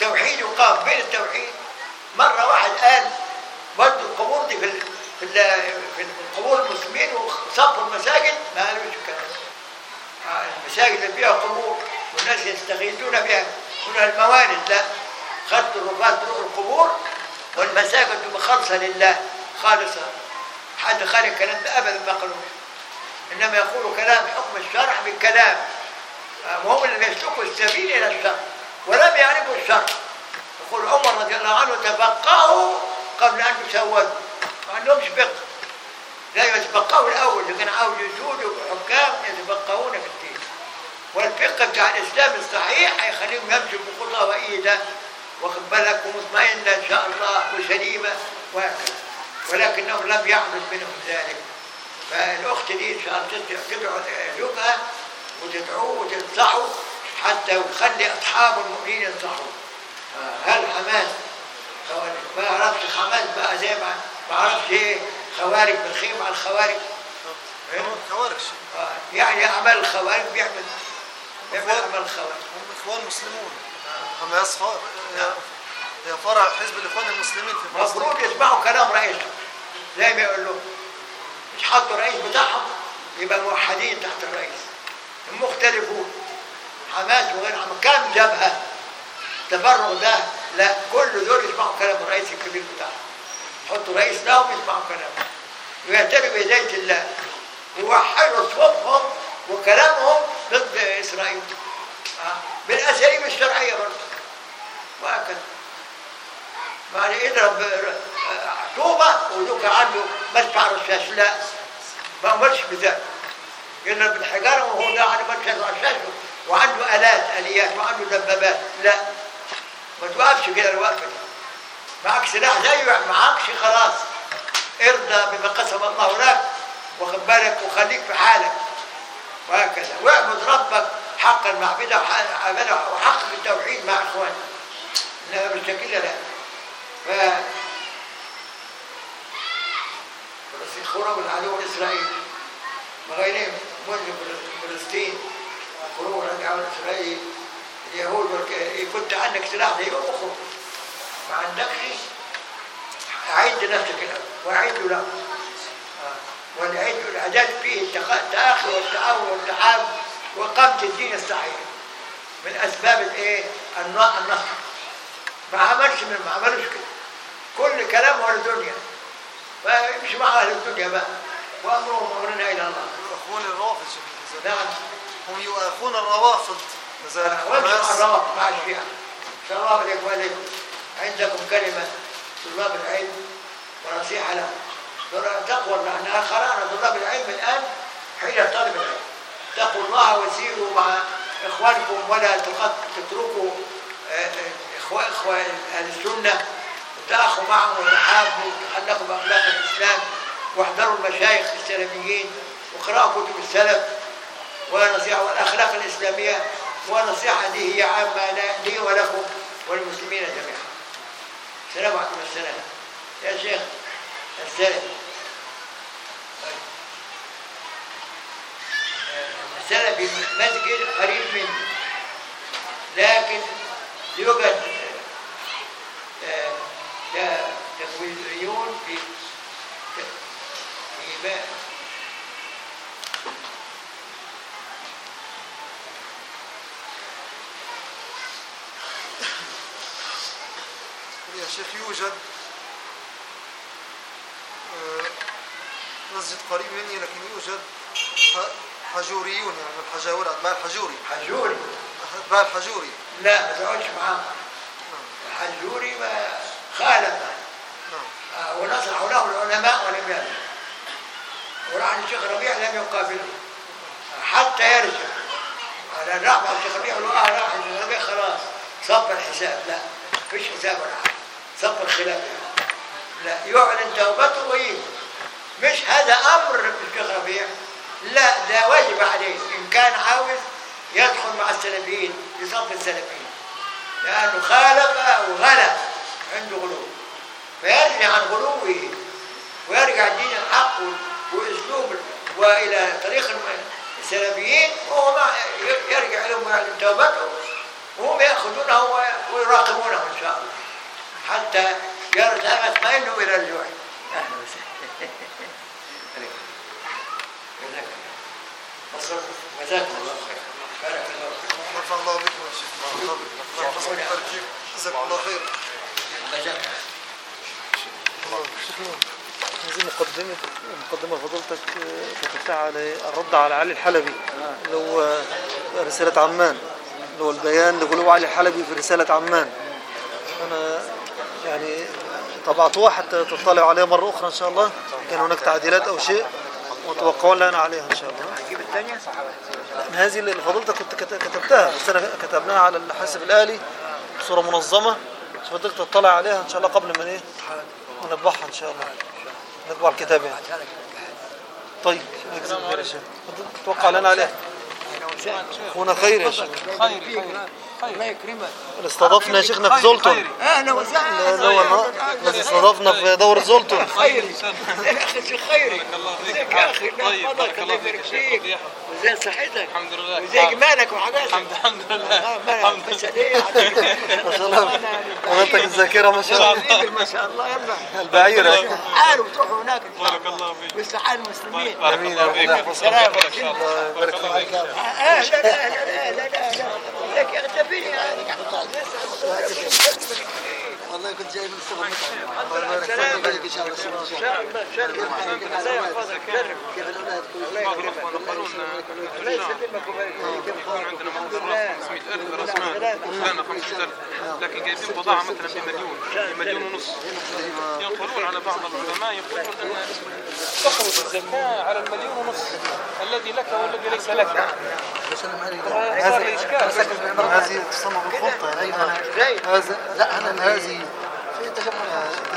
[SPEAKER 1] توحيد يقام بين التوحيد. مرة واحد قال ودوا القبور دي في في ال- في قبور المسلمين وصفوا المساجد. ما قالوش الكلام آه، المساجد اللي فيها قبور والناس يستغيثون بها. هنا الموالد لا. خدوا الرفات تروح القبور والمساجد تبقى خالصه لله. خالصة. حد خالق الكلام ده ابدا ما قالوش. إنما يقول كلام حكم الشرع بالكلام. وهم اللي يسلكوا السبيل إلى الشرع ولم يعرفوا الشرع يقول عمر رضي الله عنه تفقهوا قبل أن تسودوا. ما عندهمش فقه لا يتفقهوا الأول لكن عاوز يسودوا حكام يتفقهون في الدين. والفقه بتاع الإسلام الصحيح هيخليهم يمشوا بخطى وإيدة. واخد بالك ومطمئنه إن شاء الله وسليمه وهكذا. ولكنهم لم يحدث منهم ذلك. فالأخت دي إن شاء الله تدعو زوجها وتدعوه وتنصحه حتى يخلي أصحاب المؤمنين ينصحوه آه، هل حماس؟ ما عرفت حماس بقى زي ما ما عرفت إيه خوارج بالخيم على الخوارج. إيه؟
[SPEAKER 2] خوارج.
[SPEAKER 1] آه، يعني أعمال الخوارج بيعمل بيعمل أعمال الخوارج.
[SPEAKER 2] هم إخوان مسلمون. هم يصفى هي فرع حزب الإخوان المسلمين في فلسطين.
[SPEAKER 1] المفروض يسمعوا كلام رئيسهم زي ما يقول لهم مش حطوا الرئيس بتاعهم يبقى موحدين تحت الرئيس. المختلفون حماس وغير حماس. كم جبهة؟ تفرغ ده؟ لا. كل دول يسمعوا كلام الرئيس الكبير بتاعهم. حطوا رئيس لهم يسمعوا كلامه ويهتدوا بهداية الله. ويوحدوا صوتهم وكلامهم ضد إسرائيل. آه. بالأساليب الشرعية برضه. وهكذا يعني اضرب طوبة وذوك عنده مدفع رشاش لا. ما أمرش بذلك يضرب بالحجارة وهو ده على مركز أساسه وعنده آلات آليات وعنده دبابات لا. ما توقفش كده الوقفة دي معك سلاح زيه معكش خلاص. ارضى بما قسم الله لك واخد بالك وخليك في حالك. وهكذا. واعبد ربك حق المعبدة وحق- التوحيد مع إخوانك. انما مش كده لا. ف فلسطين خرج العدو الاسرائيلي وغيرهم منذ فلسطين. خروج العدو الاسرائيلي اليهود والك- كنت عندك سلاح زي اخرج ما عندكش؟ أعد نفسك الأول وأعد له. آه. والعد الإعداد فيه التآخي والتعاون والتعاون وإقامة الدين الصحيح. من أسباب الإيه؟ الن- النصر ما عملش من ما عملوش كده. كل كلامه على الدنيا. فيمشي مع أهل الدنيا بقى. وأمرهم أمرنا إلى الله.
[SPEAKER 2] يؤخون الرافض.
[SPEAKER 1] نعم.
[SPEAKER 2] هم يؤخون الروافض. كذلك
[SPEAKER 1] وامشي مع
[SPEAKER 2] حماس.
[SPEAKER 1] الروابط مع الشيعة. شباب الإخوان عندكم كلمة طلاب العلم ونصيحة لهم. تقوى نحن آخران طلاب العلم الآن حين طالب العلم. اتقوا الله وسيروا مع إخوانكم ولا تتركوا آه، آه، إخوة إخوة أهل السنة وتأخوا معهم وتحابوا وتخلقوا بأخلاق الإسلام واحذروا المشايخ السلفيين واقرأوا كتب السلف. ونصيحة والأخلاق الإسلامية ونصيحة دي هي عامة لي ولكم والمسلمين جميعا. السلام عليكم السلام. يا شيخ السلام طيب. آه، السلام في مسجد قريب مني لكن يوجد آه، تكوينيون في في ما-
[SPEAKER 2] يا شيخ يوجد آه، مسجد قريب مني لكن يوجد حجوريون يعني الحجاورة أتباع الحجوري.
[SPEAKER 1] حجوري.
[SPEAKER 2] أتباع الحجوري.
[SPEAKER 1] لا ما تقعدش معاه الحجوري ما خالف
[SPEAKER 2] نعم.
[SPEAKER 1] آه، ونصحوا له العلماء ولم يرجع وراح الشيخ ربيع لم يقابله. حتى يرجع. على راح مع الشيخ ربيع. قالوا آه راح. الشيخ ربيع خلاص. صب الحساب. لا فيش حساب ولا حاجة صب الخلاف. لا يعلن توبته ويجي مش هذا أمر الشيخ ربيع. لا ده واجب عليه. إن كان عاوز يدخل مع السلفيين يصف السلفيين. لأنه خالف وغلب عنده غلو فيرجع عن غلوه ويرجع دين الحق واسلوب والى طريق السلفيين وهو ما يرجع لهم ويعلن توبته وهم ياخذونه وي- ويراقبونه ان شاء الله حتى يرجع يطمئنوا إلى الرجوع أهلا وسهلا الله
[SPEAKER 2] نفع الله بكم يا شيخ. نفع الله بكم نفع الله جزاكم خير.
[SPEAKER 3] هذه مقدمة مقدمة فضلتك كتبتها على الرد على علي الحلبي اللي هو رسالة عمان اللي هو البيان لغلو علي الحلبي في رسالة عمان. أنا يعني طبعتوها حتى تطلعوا عليها مرة أخرى إن شاء الله. كان هناك تعديلات أو شيء وتوقعون لنا عليها إن شاء الله. هذه اللي فضلتك كنت كت- كتبتها. بس أنا كتبناها على الحاسب الآلي بصورة منظمة. بس فضلك تطلع عليها إن شاء الله قبل ما إيه؟ ونطبعها إن شاء الله. نطبع الكتاب يعني. طيب خير يا شيخ توقع لنا عليها؟ اخونا خير يا شيخ.
[SPEAKER 1] خير خير. الله يكرمك.
[SPEAKER 3] استضفنا يا شيخنا في زولتون.
[SPEAKER 1] أهلا وسهلا.
[SPEAKER 3] الذي استضفنا في دورة زولتون.
[SPEAKER 1] خيري يا أخي شيخ خيري ازيك يا أخي.
[SPEAKER 4] طيب، بارك الله
[SPEAKER 1] يبارك
[SPEAKER 4] فيك يا شيخ
[SPEAKER 1] فيك صحتك.
[SPEAKER 4] الحمد لله.
[SPEAKER 1] وزي جمالك وحاجاتك
[SPEAKER 4] الحمد الحمد لله.
[SPEAKER 1] آه، ما
[SPEAKER 4] الحمد لله.
[SPEAKER 3] ما شاء الله. حضرتك الذاكرة ما شاء الله.
[SPEAKER 1] ما شاء الله. يلا.
[SPEAKER 3] البعيرة
[SPEAKER 1] حالوا تروحوا هناك.
[SPEAKER 4] بارك الله فيك.
[SPEAKER 1] حال المسلمين.
[SPEAKER 4] بارك
[SPEAKER 3] آمين
[SPEAKER 4] الله
[SPEAKER 3] يا
[SPEAKER 4] فيك. شاء الله
[SPEAKER 3] الله يبارك فيك
[SPEAKER 1] أهلا أهلا أهلا أهلا لك يا
[SPEAKER 3] الله
[SPEAKER 5] والله كنت جاي من الشغل
[SPEAKER 1] سلام.
[SPEAKER 5] متعب ان شاء الله
[SPEAKER 1] ان شاء الله شرف الله
[SPEAKER 5] كيف الاولاد
[SPEAKER 1] الله الله يسلمك ويبارك فيك
[SPEAKER 4] عندنا
[SPEAKER 1] الحمد
[SPEAKER 4] مصروف
[SPEAKER 1] لله
[SPEAKER 4] 500000 راس مال كان 50000 لكن جايبين بضاعه مثلا بمليون بمليون ونص ينقلون على بعض العلماء يقولون ان تخرج الزكاة على المليون ونص الذي لك والذي ليس لك. لي إشكال.
[SPEAKER 2] هذه تصنع يعني أنا
[SPEAKER 1] زين
[SPEAKER 2] هذا لا أنا هذه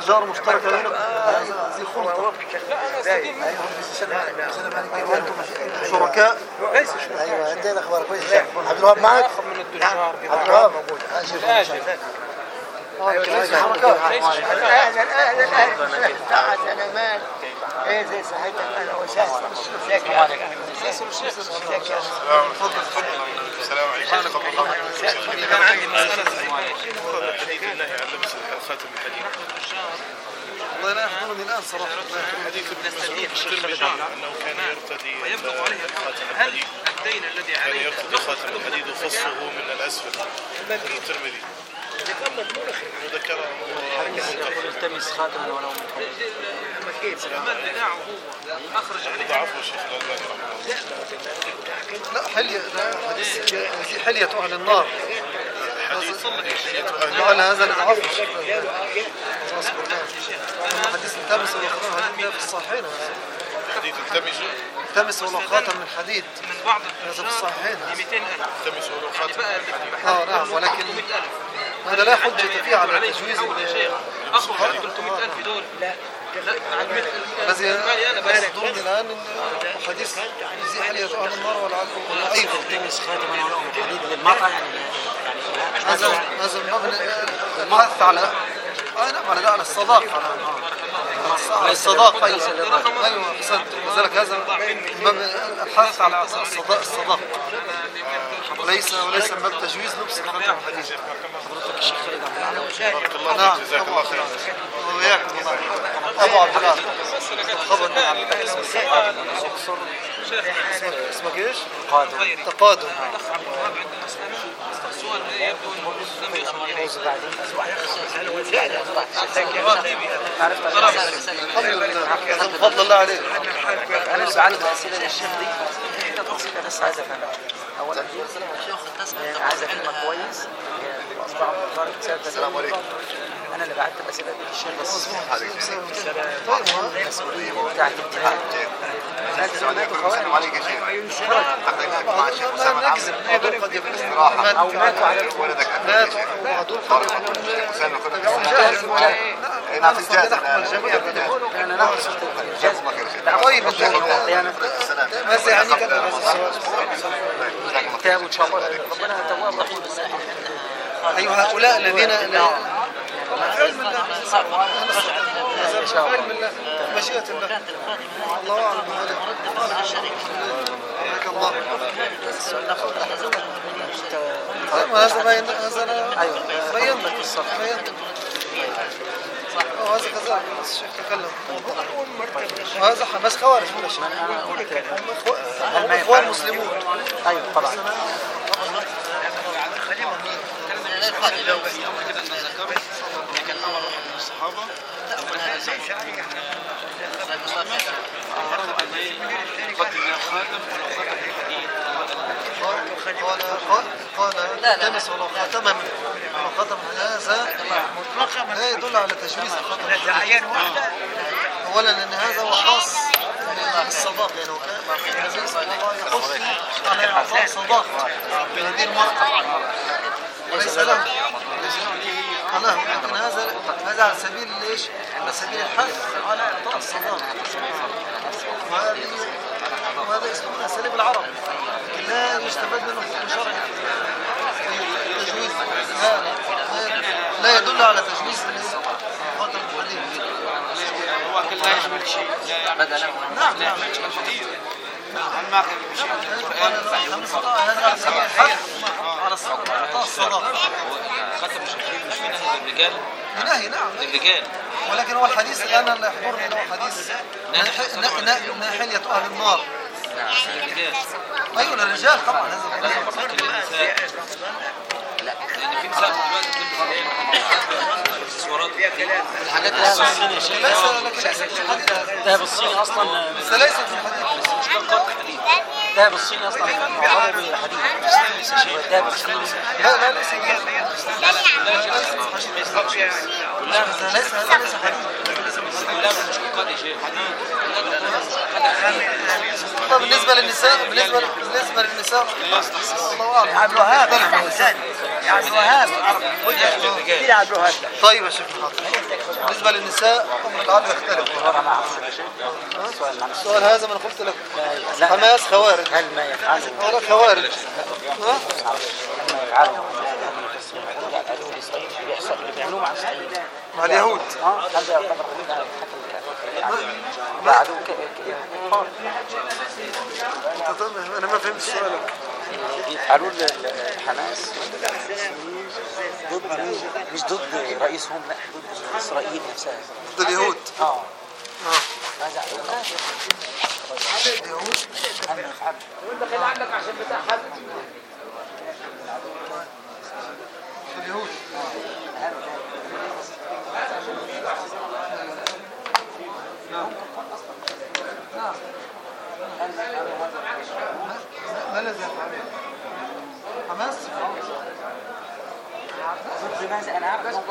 [SPEAKER 2] تجارة مشتركة بينكم هذه خلطة.
[SPEAKER 4] لا أنا استدين منه
[SPEAKER 2] شركاء؟
[SPEAKER 1] ليس
[SPEAKER 5] أيوه انت إيه أخبارك كويس عبد الوهاب معك؟
[SPEAKER 4] من التجار
[SPEAKER 5] عبد الوهاب؟
[SPEAKER 4] الاجل
[SPEAKER 1] أهلا أهلا أهلا ساعة سلامات إيه زي وسهلا ازيك يا أخي ازيك يا أخي
[SPEAKER 6] السلام عليكم
[SPEAKER 4] كان عندي مساله
[SPEAKER 6] حديث الله لبس خاتم الحديد
[SPEAKER 2] والله لا يحضرني الآن صراحة
[SPEAKER 6] حديث ابن مسعود في الترمذي انه كان يرتدي
[SPEAKER 4] ويبلغ عليه هل الدين الذي
[SPEAKER 6] كان
[SPEAKER 4] عليه
[SPEAKER 6] يرتدي خاتم الحديد وفصه من الأسفل. الترمذي.
[SPEAKER 7] التمس خاتما ولو من
[SPEAKER 4] هو اخرج عليه
[SPEAKER 2] لا حلية حلية أهل النار قال هذا العفو حديث التمس والخاتم هذا في الصحيحين
[SPEAKER 6] حديث التمس
[SPEAKER 2] التمس ولو خاتم من حديد
[SPEAKER 4] من بعض
[SPEAKER 2] هذا في
[SPEAKER 4] التجار
[SPEAKER 2] الصحيحين
[SPEAKER 4] ب 200000
[SPEAKER 6] التمس ولو خاتم
[SPEAKER 4] بقى
[SPEAKER 2] آه نعم ولكن هذا لا حجة فيه على
[SPEAKER 4] عليه
[SPEAKER 2] تجويز
[SPEAKER 4] اخرج 300000 دول لا
[SPEAKER 2] الذي
[SPEAKER 4] مالي أنا بس
[SPEAKER 2] يصدرني الآن حديث زي حلية أهل النار والعفو ضعيف
[SPEAKER 7] التمس خاتما ولو من حديد للمرأة يعني يعني
[SPEAKER 2] هذا هذا باب الحث على آه نعم على على الصداقة على الصداقة أيوة أيوة لذلك هذا الحث على الصداقة وليس وليس من باب تجويز لبس خاتم الحديد
[SPEAKER 6] بارك الله
[SPEAKER 2] نعم
[SPEAKER 6] فيك جزاك الله خير
[SPEAKER 2] وياكم أبو عبد الله خبر اسمك إيش؟ تقادم
[SPEAKER 4] السؤال يبدو انه لم اليه
[SPEAKER 2] الحمد لله هذا من فضل الله عليك
[SPEAKER 7] تقصد بس عايز أولا يعني عايز أفهمك كويس. وأصبح مقارنة بسبب السلام عليكم. أنا اللي بعت الأسئلة دي للشيخ بس. المسؤولية بتاعت الامتحان
[SPEAKER 6] السلام عليكم. يا شيخ مع الشيخ
[SPEAKER 2] لا
[SPEAKER 6] اسامه
[SPEAKER 2] نكذب هذول قد يكون
[SPEAKER 6] استراحه
[SPEAKER 2] أو ماتوا. على
[SPEAKER 6] ولدك
[SPEAKER 2] وهذول قد يكون
[SPEAKER 6] اسامه كنت
[SPEAKER 2] جاهز
[SPEAKER 6] نعم في
[SPEAKER 7] ناخذ
[SPEAKER 6] جزاكم الله خير
[SPEAKER 2] طيب ماذا يعني هذا السؤال
[SPEAKER 7] كتاب إن شاء الله ربنا تواب رحيم
[SPEAKER 2] أيها هؤلاء الذين علم الله علم الله مشيئة الله. الله أعلم. بذلك حياك الله طيب هذا باين هذا أنا
[SPEAKER 7] أيوة.
[SPEAKER 2] بين لك بين لك وهذا كذلك الشيخ تكلم وهذا بس خوارج ولا شيء هم اخوان مسلمون
[SPEAKER 7] أيوة طبعا
[SPEAKER 2] قال قال قال تمس ولو خاتما ولو خاتما هذا لا يدل على تجويز
[SPEAKER 1] واحدة
[SPEAKER 2] اولا ان هذا هو خاص بالصداقه يعني وكان النبي صلى الله عليه وسلم على اعطاء صداقه لهذه المراه وليس له له لكن هذا هذا على سبيل إيش؟ على سبيل الحث على اعطاء الصداقه وهذه وهذا اسلوب من أساليب العرب. لكن لا يستفاد منه حكم شرعي تجويز. لا لا يدل على تجويز. الحديد نعم. نعم قال لا خمس دقائق هذا على سبيل الحث على الصدقه اعطاء الصدقه
[SPEAKER 7] ختم الشريف مش في نهي للرجال
[SPEAKER 2] بنهي نعم
[SPEAKER 7] للرجال
[SPEAKER 2] ولكن هو الحديث الان اللي يحضرني له حديث نا- ناحية أهل النار. أيوه للرجال طبعا. هذا كلام
[SPEAKER 7] للنساء لأن في نساء دلوقتي اكسسوارات
[SPEAKER 1] فيها كلام
[SPEAKER 7] الحاجات الصينية يا شيخ الذهب الصيني أصلا.
[SPEAKER 2] بس ليست في الحديث.
[SPEAKER 7] مشتقات الحديد الذهب الصيني أصلا معظمه بالحديد والذهب الصيني
[SPEAKER 2] لا لا ليس
[SPEAKER 7] لا بس ليس هذا ليس حديد لا من مشتقات يا شيخ
[SPEAKER 2] طب بالنسبة للنساء بالنسبة بالنسبة للنساء. الله أعلم.
[SPEAKER 1] عبد الوهاب عبد الوهاب. في عبد الوهاب.
[SPEAKER 2] طيب يا شيخ حاضر بالنسبة للنساء أمر العدل يختلف السؤال هذا ما قلت لك. حماس خوارج.
[SPEAKER 7] هل ما
[SPEAKER 2] هؤلاء خوارج. ها؟
[SPEAKER 7] الإسرائيلي اللي بيحصل اللي بيعملوه مع إسرائيل.
[SPEAKER 2] مع اليهود.
[SPEAKER 7] آه هل ده يعتبر حتى ده عدو
[SPEAKER 2] أنا ما فهمت سؤالك.
[SPEAKER 7] ل- حماس ضد مش ضد رئيسهم لا ضد إسرائيل نفسها.
[SPEAKER 2] ضد اليهود. آه.
[SPEAKER 7] آه.
[SPEAKER 2] اليهود.
[SPEAKER 7] هل يفعل
[SPEAKER 2] اليهود ما الذي يفعله؟ حماس
[SPEAKER 7] ضد ماذا أنا عارف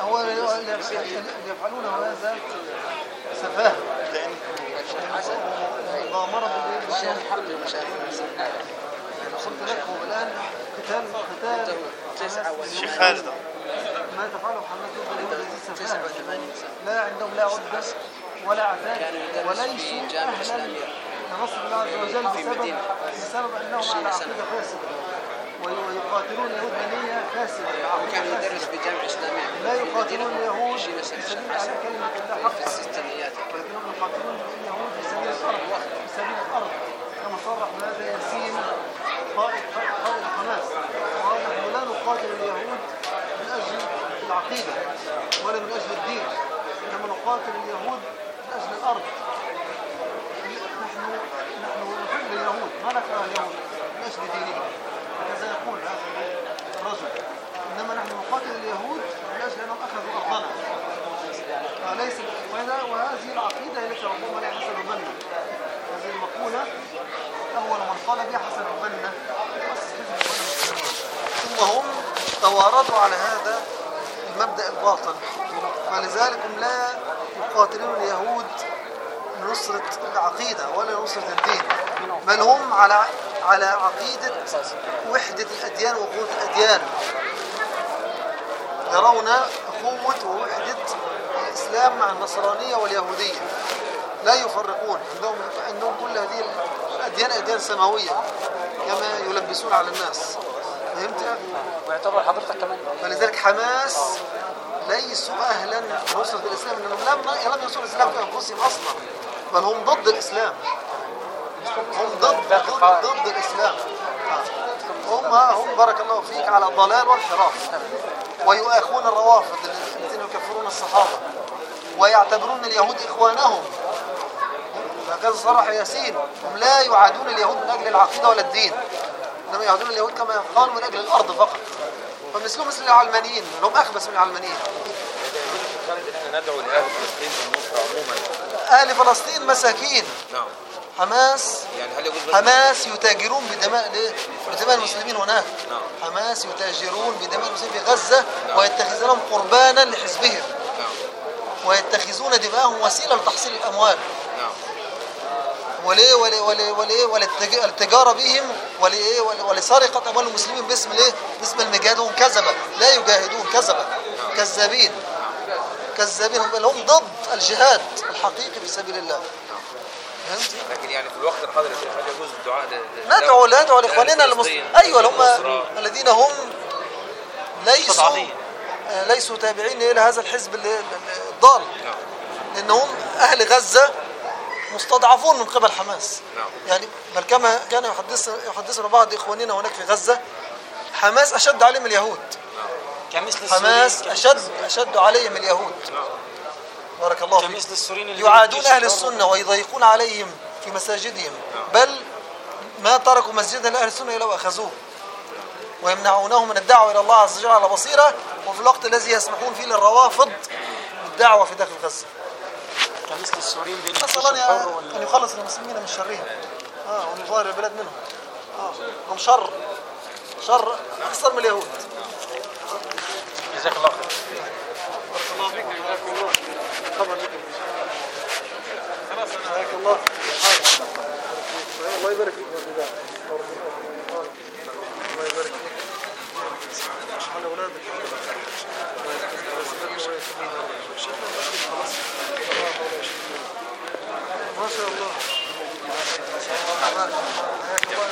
[SPEAKER 2] هو اللي يفعلونه هذا سفاهة مغامرة بالإيه؟ قلت لك هو الآن قتال قتال
[SPEAKER 6] الشيخ خالد.
[SPEAKER 2] ما تفعله حماس ضد اليهود لا عندهم لا عدة ولا عتاد وليسوا أهلا لنصر الله عز وجل بسبب بسبب أنهم على عقيدة فاسدة. وي- ويقاتلون اليهود بنية فاسدة.
[SPEAKER 8] كان يدرس في جامعة إسلامية
[SPEAKER 2] لا يقاتلون اليهود في سبيل على كلمة الله. حقا
[SPEAKER 8] الستينيات.
[SPEAKER 2] ولكنهم يقاتلون اليهود في سبيل الأرض في سبيل الأرض كما صرح بهذا ياسين قائد قائد حماس قال نحن لا نقاتل اليهود من أجل العقيدة ولا من أجل الدين. إنما نقاتل اليهود من أجل الأرض. نحن نحن نحب اليهود. ما نكره اليهود؟ من أجل دينهم. هكذا يقول هذا الرجل. إنما نحن نقاتل اليهود من أجل أنهم أخذوا أرضنا. فليس وهذا وهذه العقيدة التي ربما عليها حسن البنا هذه المقولة أول من قال بها حسن البنا. ثم هم تواردوا على هذا المبدأ الباطل. فلذلك هم لا يقاتلون اليهود لنصرة العقيدة ولا لنصرة الدين بل هم على على عقيدة وحدة الأديان وقوة الأديان. يرون أخوة ووحدة الإسلام مع النصرانية واليهودية. لا يفرقون. عندهم عندهم كل هذه الأديان أديان سماوية كما يلبسون على الناس. فهمت؟
[SPEAKER 7] ويعتبر حضرتك كمان.
[SPEAKER 2] فلذلك حماس ليسوا أهلا لنصرة الإسلام لأنهم لم لم ينصروا الإسلام في أنفسهم أصلا بل هم ضد الإسلام. هم ضد ضد, ضد الإسلام. هم هم بارك الله فيك على الضلال والانحراف ويؤاخون الروافض الذين يكفرون الصحابة ويعتبرون اليهود إخوانهم. هكذا صرح ياسين هم لا يعادون اليهود من أجل العقيدة ولا الدين. إنما يعادون اليهود كما يقال من أجل الأرض فقط. فمثلهم مثل العلمانيين اللي هم أخبث من العلمانيين.
[SPEAKER 9] ندعو لأهل فلسطين بالنصرة عموما
[SPEAKER 2] أهل فلسطين مساكين.
[SPEAKER 9] نعم.
[SPEAKER 2] حماس
[SPEAKER 9] يعني هل يجوز
[SPEAKER 2] حماس يتاجرون بدماء؟ بدماء المسلمين هناك.
[SPEAKER 9] نعم.
[SPEAKER 2] حماس يتاجرون بدماء المسلمين في غزة ويتخذونهم قربانا لحزبهم.
[SPEAKER 9] نعم.
[SPEAKER 2] ويتخذون دماءهم وسيلة لتحصيل الأموال.
[SPEAKER 9] نعم
[SPEAKER 2] وليه وليه وليه وليه وللتجارة بهم وليه ول- ولسرقة أموال المسلمين باسم ليه؟ باسم المجاهد هم كذبة. لا يجاهدون كذبة. كذابين. كذابين. هم هم ضد الجهاد الحقيقي في سبيل الله. فهمت؟
[SPEAKER 9] لكن يعني في الوقت الحاضر يا شيخ هل يجوز الدعاء
[SPEAKER 2] ندعو ندعو
[SPEAKER 9] لإخواننا
[SPEAKER 2] المسلمين أيوه هم؟ الذين هم ليسوا ليسوا تابعين إلى هذا الحزب ال- ال- الضال.
[SPEAKER 9] نعم
[SPEAKER 2] لأنهم أهل غزة مستضعفون من قبل حماس.
[SPEAKER 9] نعم.
[SPEAKER 2] يعني بل كما كان يحدث يحدثنا بعض إخواننا هناك في غزة. حماس أشد عليهم من اليهود.
[SPEAKER 7] كمثل
[SPEAKER 2] حماس اشد أشد عليهم من اليهود. بارك الله فيك.
[SPEAKER 7] كمثل السوريين اللي
[SPEAKER 2] يعادون أهل السنة ويضيقون عليهم في مساجدهم. بل ما تركوا مسجدا لأهل السنة إلا وأخذوه. ويمنعونه من الدعوة إلى الله عز وجل على بصيرة. وفي الوقت الذي يسمحون فيه للروافض بالدعوة في داخل غزة.
[SPEAKER 7] مثل السوريين دي
[SPEAKER 2] نسأل الله أن- أن يخلص المسلمين من شرهم. آه وأن يظاهر البلاد منهم. آه هم شر. شر أكثر من اليهود.
[SPEAKER 7] جزاك الله خير.
[SPEAKER 2] بارك الله فيك جزاك الله خبر بك خلاص جزاك الله الله يبارك فيك يا جدع. الله يبارك فيك على اولادك الله يحفظك ويسلمنا ويسلمنا شيخنا المسجد خلاص الله حول ولا قوة. ما شاء الله حياك الله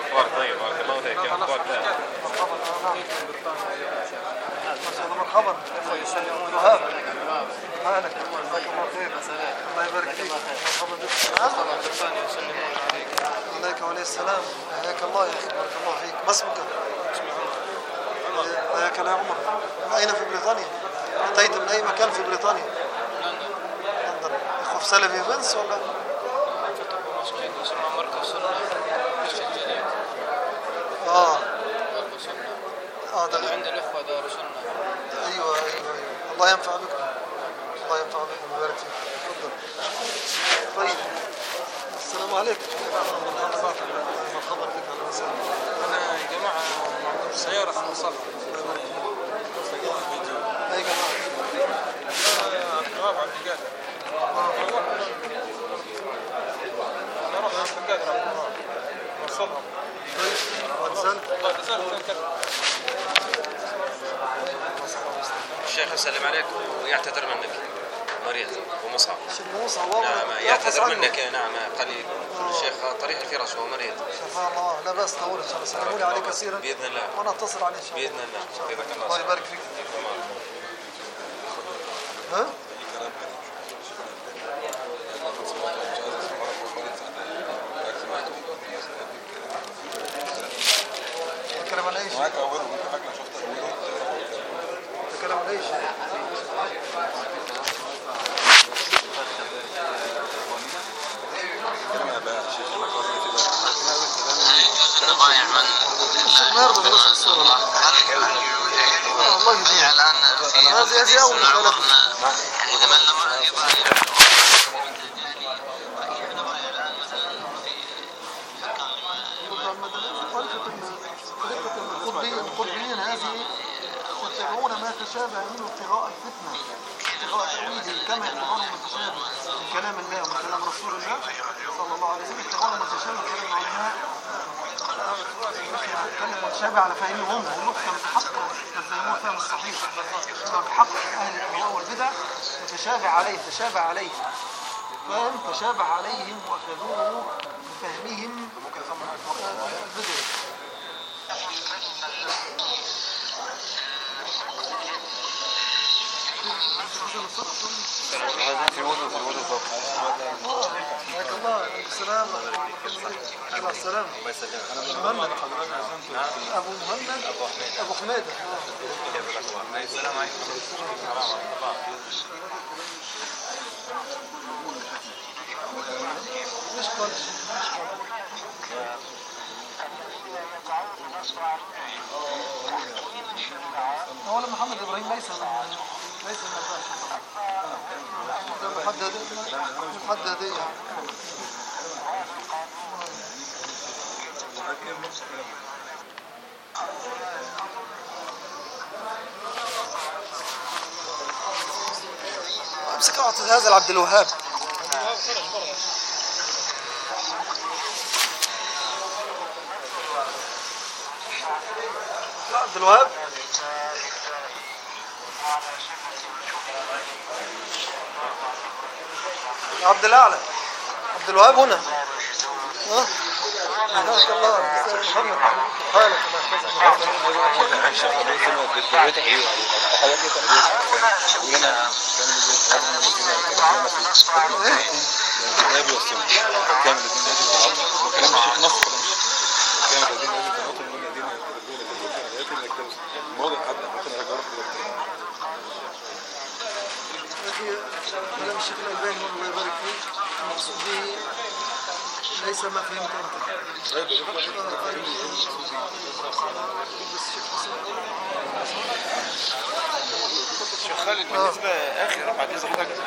[SPEAKER 10] أخبار طيب بارك الله
[SPEAKER 2] الله مرحبا وهاب حالك جزاك الله خير الله يبارك فيك مرحبا بك عليك وعليه السلام حياك الله يا أخي بارك الله فيك ما اسمك؟ حياك الله يا عمر من اين في بريطانيا؟ اتيت من اي مكان في بريطانيا؟ لندن اخو في سلفي فينس ولا؟ آه آه ده
[SPEAKER 8] عند الإخوة دار سنة
[SPEAKER 2] أيوه أيوه أيوه. الله ينفع بكم الله ينفع بكم ويبارك فيكم تفضل طيب السلام عليكم مرحبا بك أهلا وسهلا
[SPEAKER 4] أنا يا جماعة سياره خلصت
[SPEAKER 2] اي جماعة
[SPEAKER 4] عبد الوهاب عبد القادر أنا أروح عبد القادر عبد الوهاب وصلهم
[SPEAKER 2] ونزل
[SPEAKER 4] والله نزلت كذا
[SPEAKER 9] الشيخ يسلم عليك ويعتذر منك. مريض ومصاب
[SPEAKER 2] الله
[SPEAKER 9] نعم يعتذر. منك. نعم قال لي الشيخ طريح الفراش وهو مريض.
[SPEAKER 2] شفاء الله. لا بأس طول إن شاء الله. سلموا لي عليه كثيرا.
[SPEAKER 9] بإذن الله.
[SPEAKER 2] وأنا أتصل عليه إن شاء الله.
[SPEAKER 9] بإذن الله.
[SPEAKER 2] شاء الله.
[SPEAKER 9] الله.
[SPEAKER 2] يبارك فيك. ها؟ اي شيء؟ شيء؟ الشيخ ما يرضى بنص الصورة الله يهديه هذه أول طريقة القطبيين القطبيين هذه يتبعون ما تشابه منه ابتغاء الفتنة ابتغاء تأويله كما يتبعون المتشابه من كلام الله ومن كلام رسول الله صلى الله عليه وسلم يتبعون المتشابه كلام العلماء كلام متشابه على فهمهم هم ونقطة الحق يفهمون فهم الصحيح. الحق أهل الأهواء والبدع يتشابه عليه تشابه عليه. فهم تشابه عليهم وأخذوه بفهمهم. آه، البدع حياك الله السلام الله السلام محمد. أبو مهند أبو حميد
[SPEAKER 9] السلام عليكم
[SPEAKER 2] مش قال اولا محمد. إبراهيم ليس ليس اعطي هذا لعبد الوهاب. عبد الوهاب؟ عبد الأعلى. عبد الوهاب هنا. محمد حالك الله الشيخ الألباني الله يبارك فيه المقصود به ليس ما فهمت انت
[SPEAKER 9] شيخ خالد بالنسبة آخر بعد اذن حضرتك